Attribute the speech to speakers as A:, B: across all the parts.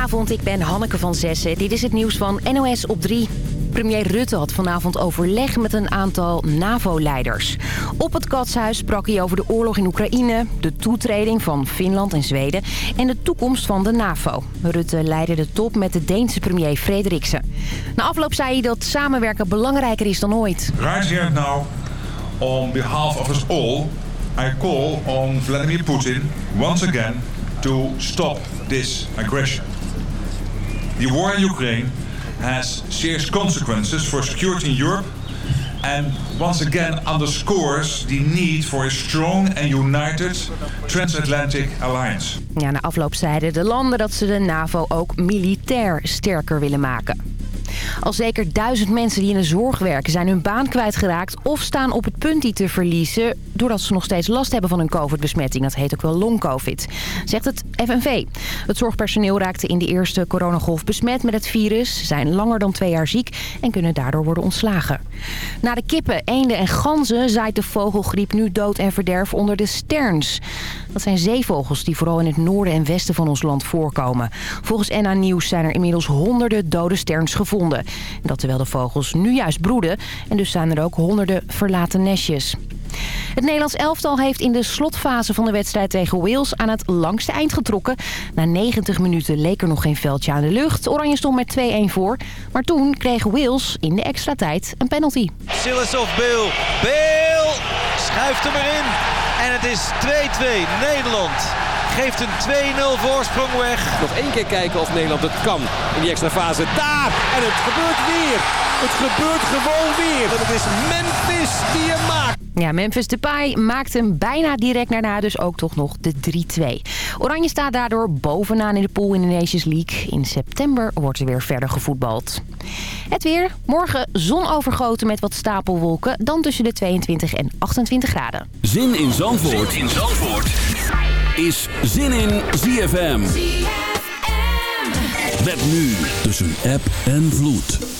A: Goedenavond, ik ben Hanneke van Zessen. Dit is het nieuws van NOS op 3. Premier Rutte had vanavond overleg met een aantal NAVO-leiders. Op het Katshuis sprak hij over de oorlog in Oekraïne... de toetreding van Finland en Zweden en de toekomst van de NAVO. Rutte leidde de top met de Deense premier Frederiksen. Na afloop zei hij dat samenwerken belangrijker is dan ooit.
B: Right here now, on behalf of us all... I call on Vladimir Putin once again to stop this aggression. The war in Ukraine has serious consequences for security in Europe and once again underscores the need for a strong and united transatlantic alliance.
A: Ja, na afloop zeiden de landen dat ze de NAVO ook militair sterker willen maken. Al zeker duizend mensen die in de zorg werken zijn hun baan kwijtgeraakt... of staan op het punt die te verliezen... doordat ze nog steeds last hebben van een covid-besmetting. Dat heet ook wel long-covid, zegt het FNV. Het zorgpersoneel raakte in de eerste coronagolf besmet met het virus... Zijn langer dan twee jaar ziek en kunnen daardoor worden ontslagen. Na de kippen, eenden en ganzen zaait de vogelgriep nu dood en verderf onder de sterns. Dat zijn zeevogels die vooral in het noorden en westen van ons land voorkomen. Volgens NA Nieuws zijn er inmiddels honderden dode sterns gevonden. Dat terwijl de vogels nu juist broeden. En dus zijn er ook honderden verlaten nestjes. Het Nederlands elftal heeft in de slotfase van de wedstrijd tegen Wales aan het langste eind getrokken. Na 90 minuten leek er nog geen veldje aan de lucht. Oranje stond met 2-1 voor. Maar toen kreeg Wales in de extra tijd een penalty.
C: Silas of Bill. Bill schuift hem erin. En het is 2-2 Nederland geeft een 2-0 voorsprong weg.
D: Nog één keer kijken of Nederland het kan in die extra fase. Daar! En het gebeurt weer. Het gebeurt gewoon weer. Want het is Memphis die hem maakt.
A: Ja, Memphis Depay maakt hem bijna direct daarna dus ook toch nog de 3-2. Oranje staat daardoor bovenaan in de pool in de Nations League. In september wordt er weer verder gevoetbald. Het weer. Morgen zonovergoten met wat stapelwolken. Dan tussen de 22 en 28 graden.
E: Zin in Zandvoort, zin in Zandvoort. Is Zin in ZFM. ZFM. Met nu tussen app en vloed.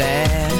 F: last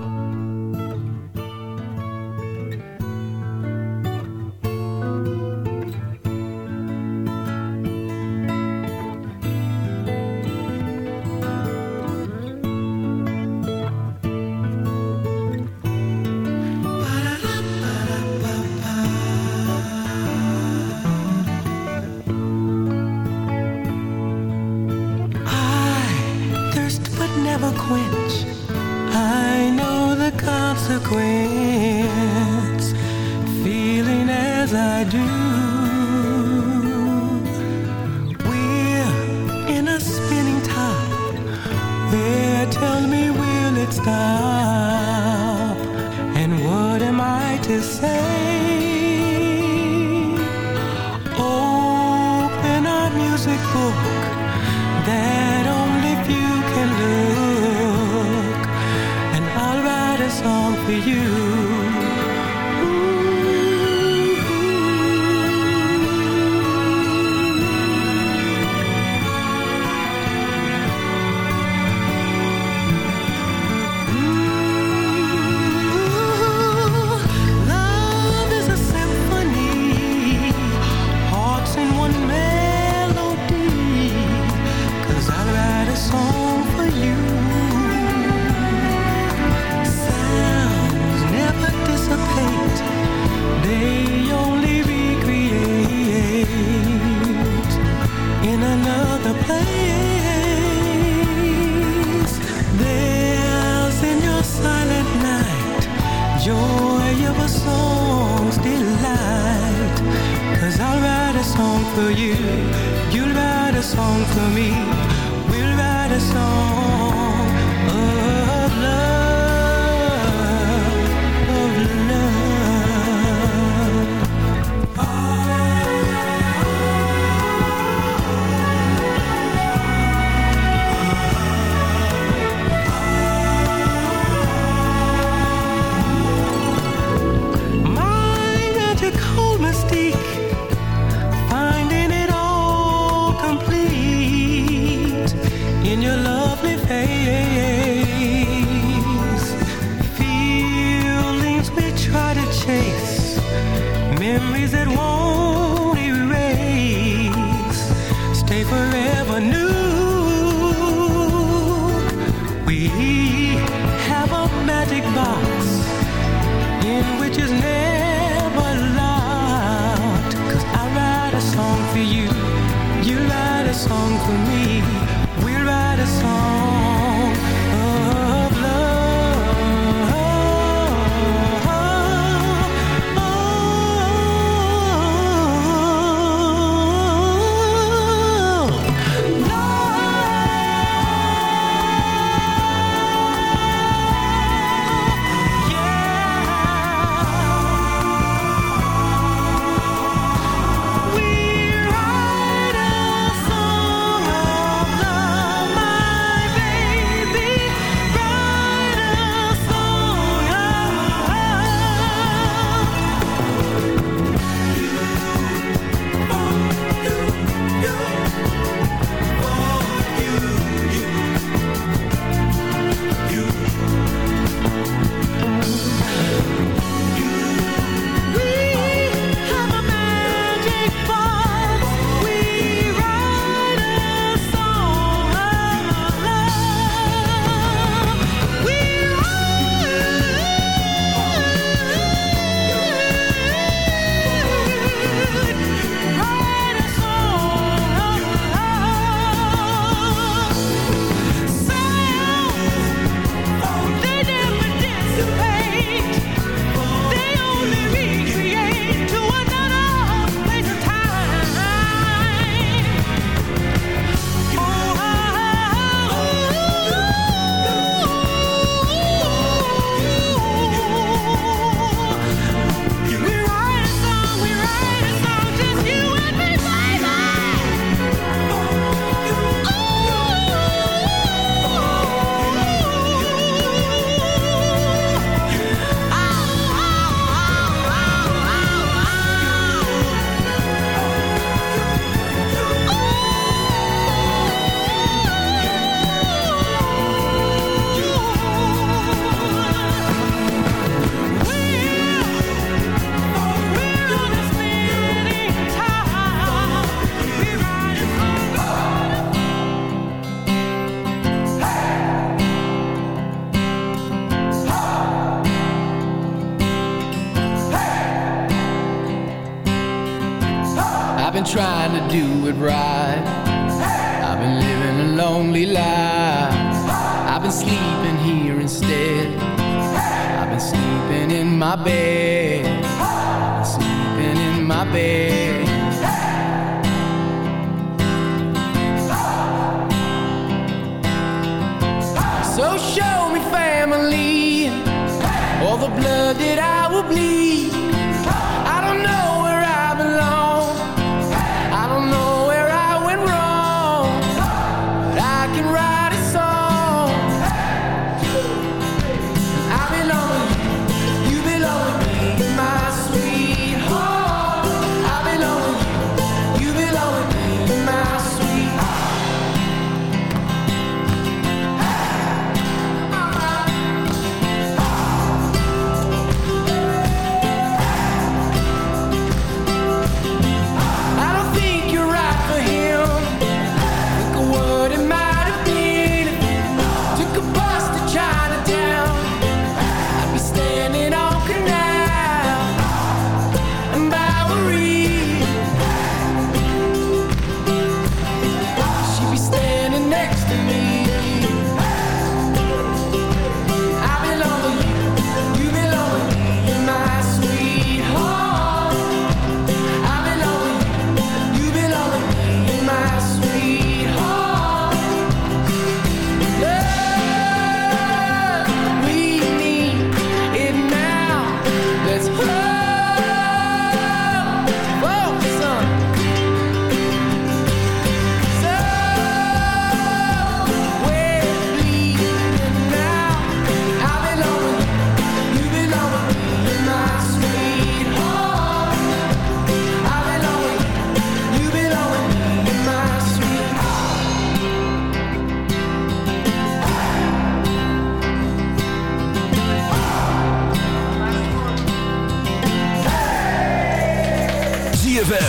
G: song for you.
H: You'll write a song for me. We'll write a song of love.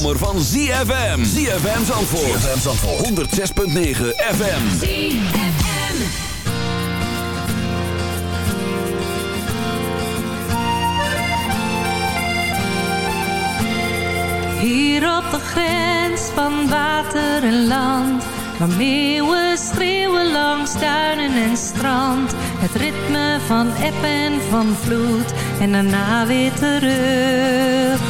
E: Zomer van ZFM. ZFM Zandvoort. ZFM Zandvoort. 106.9 FM. ZFM.
I: Hier op de grens van water en land. Waar meeuwen schreeuwen langs duinen en strand. Het ritme van eb en van vloed. En daarna weer terug.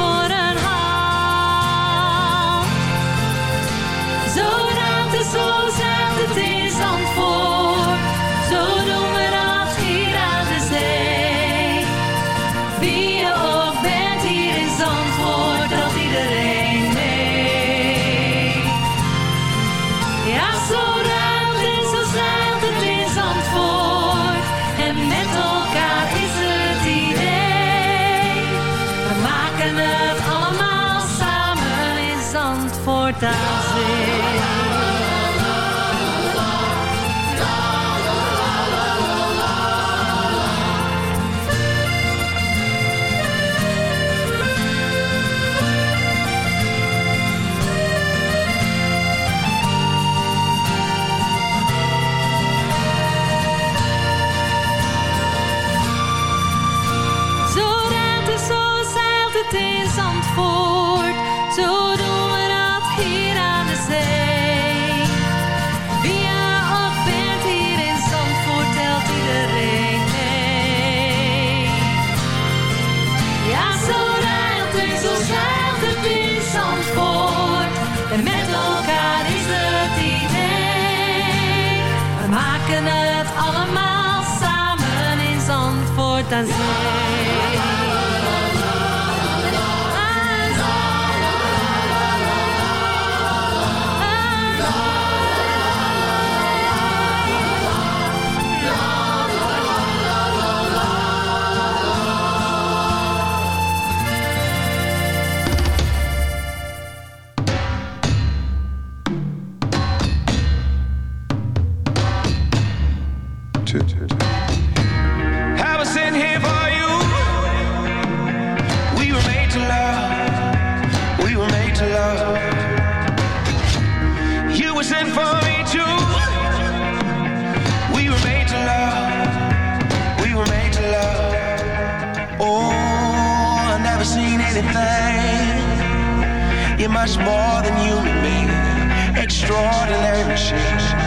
I: voor
F: for me too. We were amazing thing. You're much more than human being, extraordinary machine.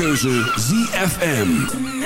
J: Keuze ZFM.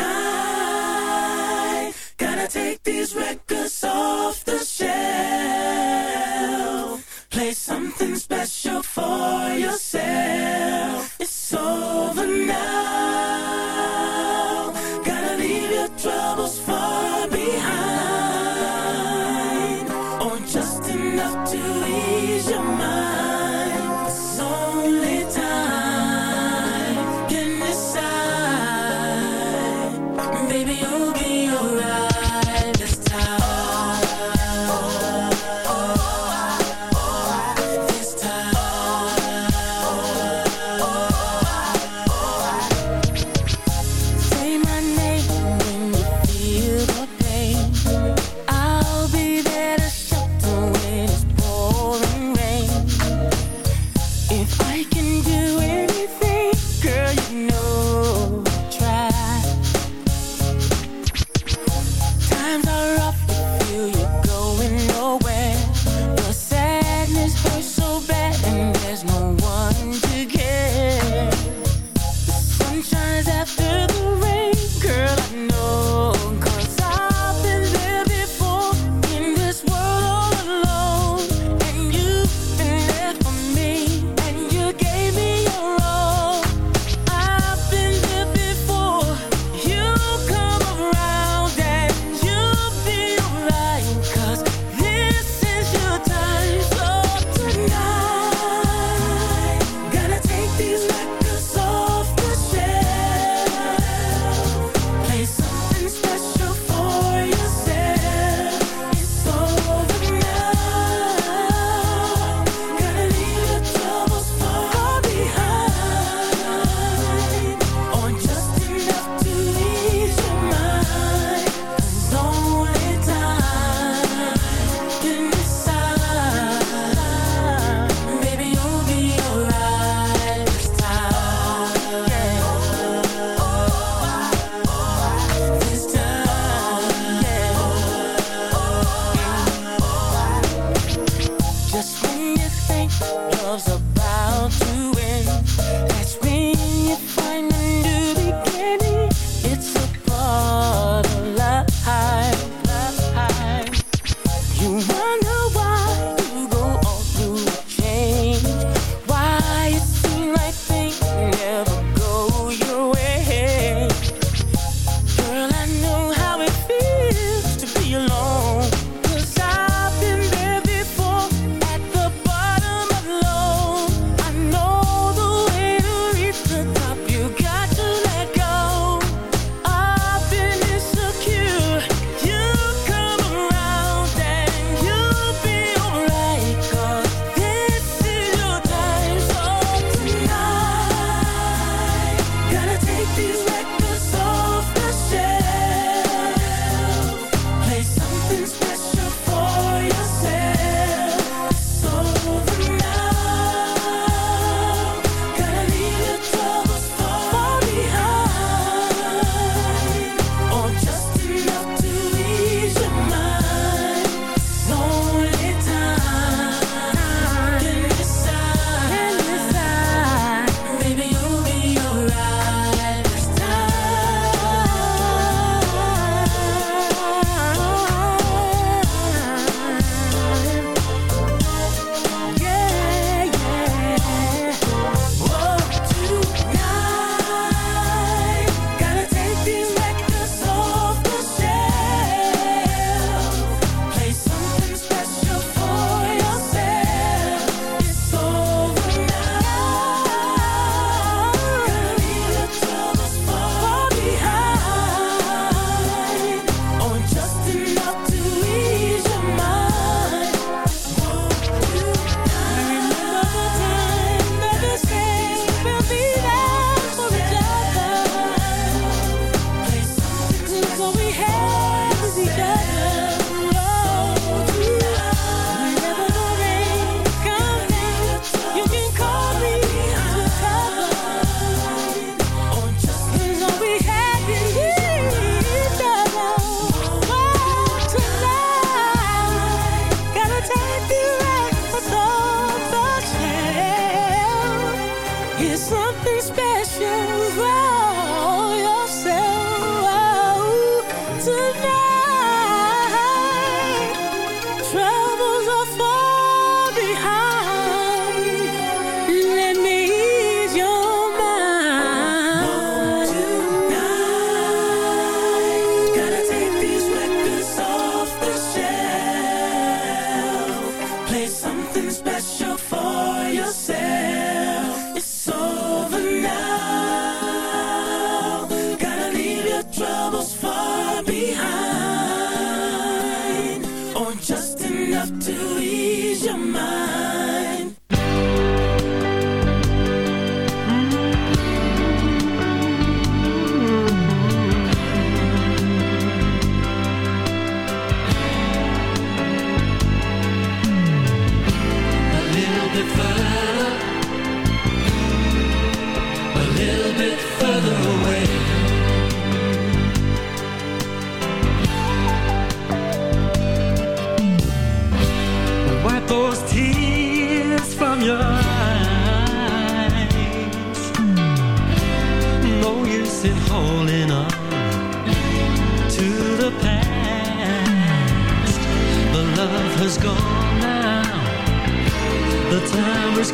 K: It's something special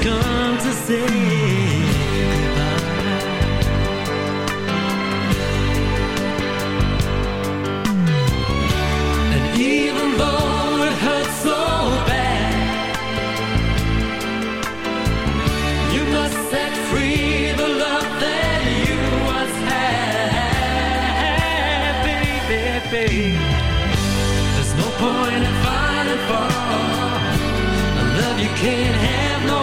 L: come to say goodbye. And even though it hurts so bad, you must set free the love that you once had, baby, baby. There's no point in fighting for a love you can't have no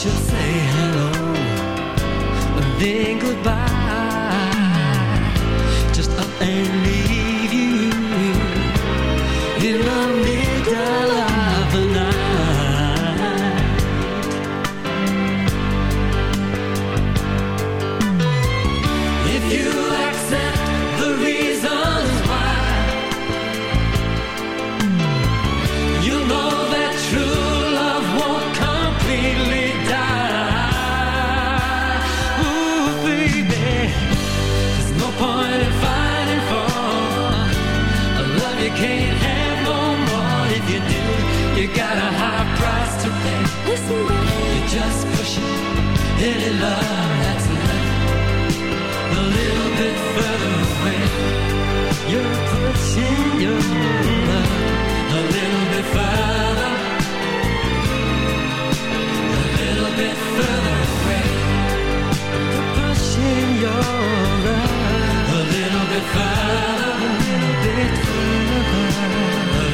L: should say hello and then goodbye. Just up and leave love that's a little bit further away. You're pushing your love a little bit further, a little bit further away. You're pushing your love a little bit further, a little bit further,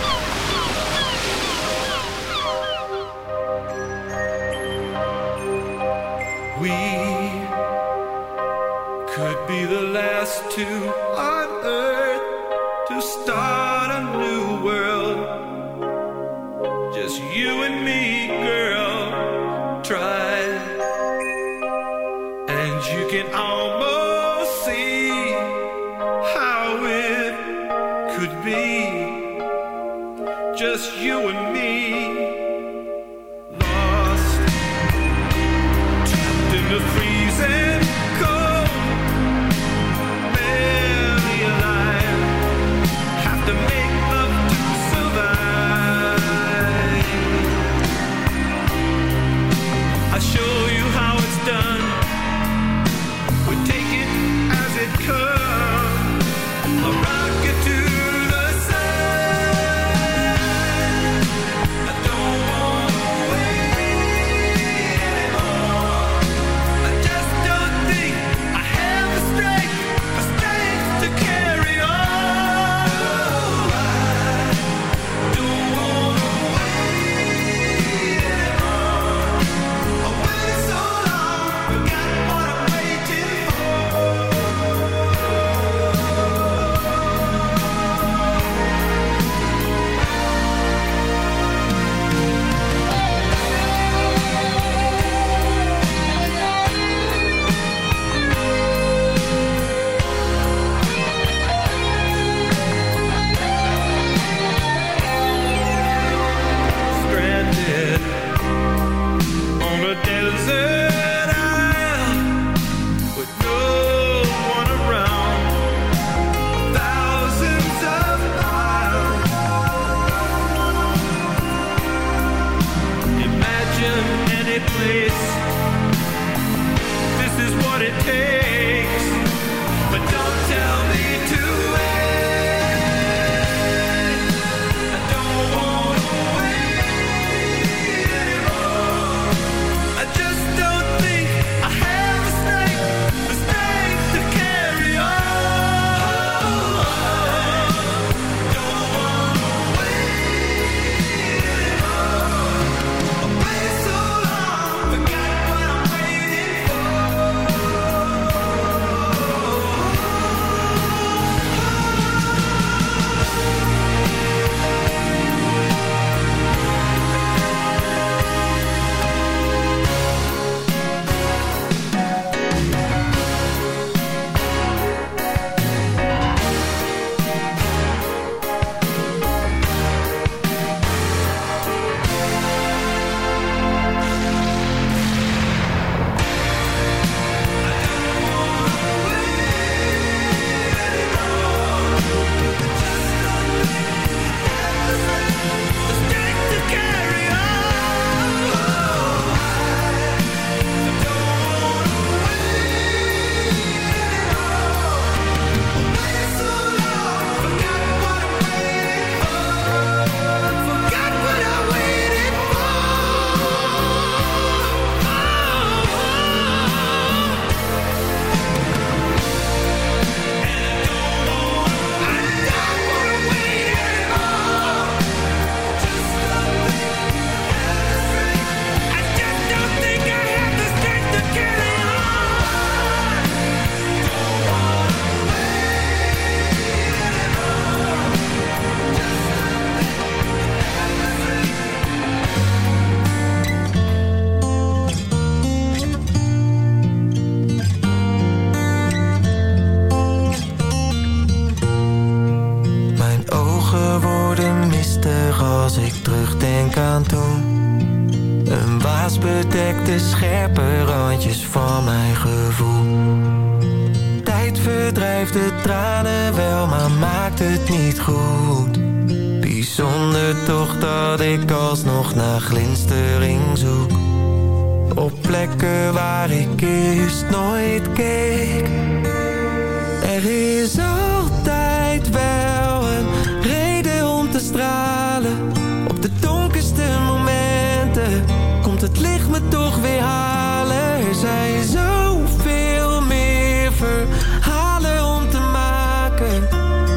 M: het licht me toch weer halen. Er zijn zoveel meer verhalen om te maken.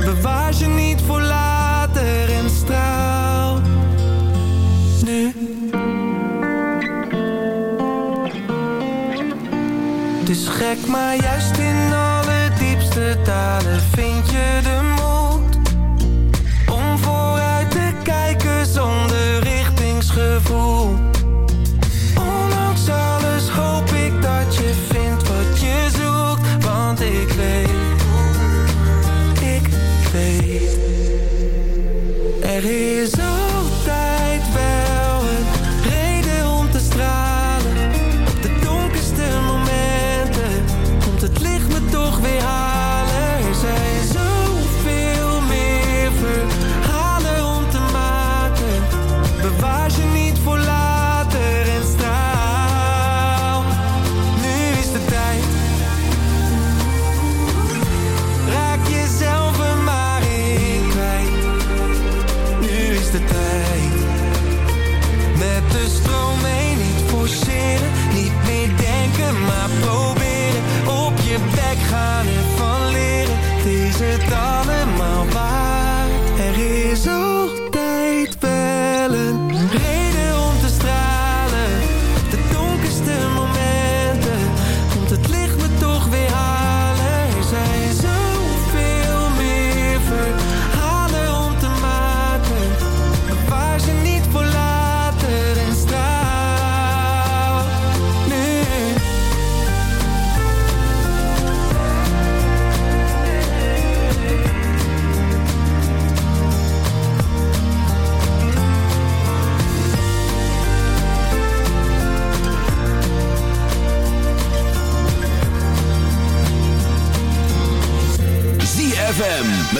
M: Bewaar ze niet voor later en straal nu. is gek maar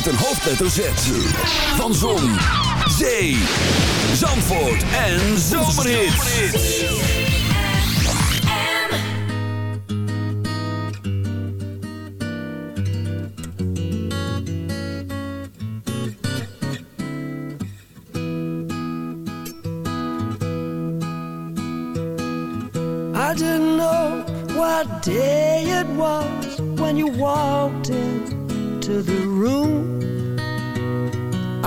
M: met een
E: hoofdletter Z. Van Zon, Zee, Zandvoort en Zomerhit.
N: I didn't know what day it was when you walked into the room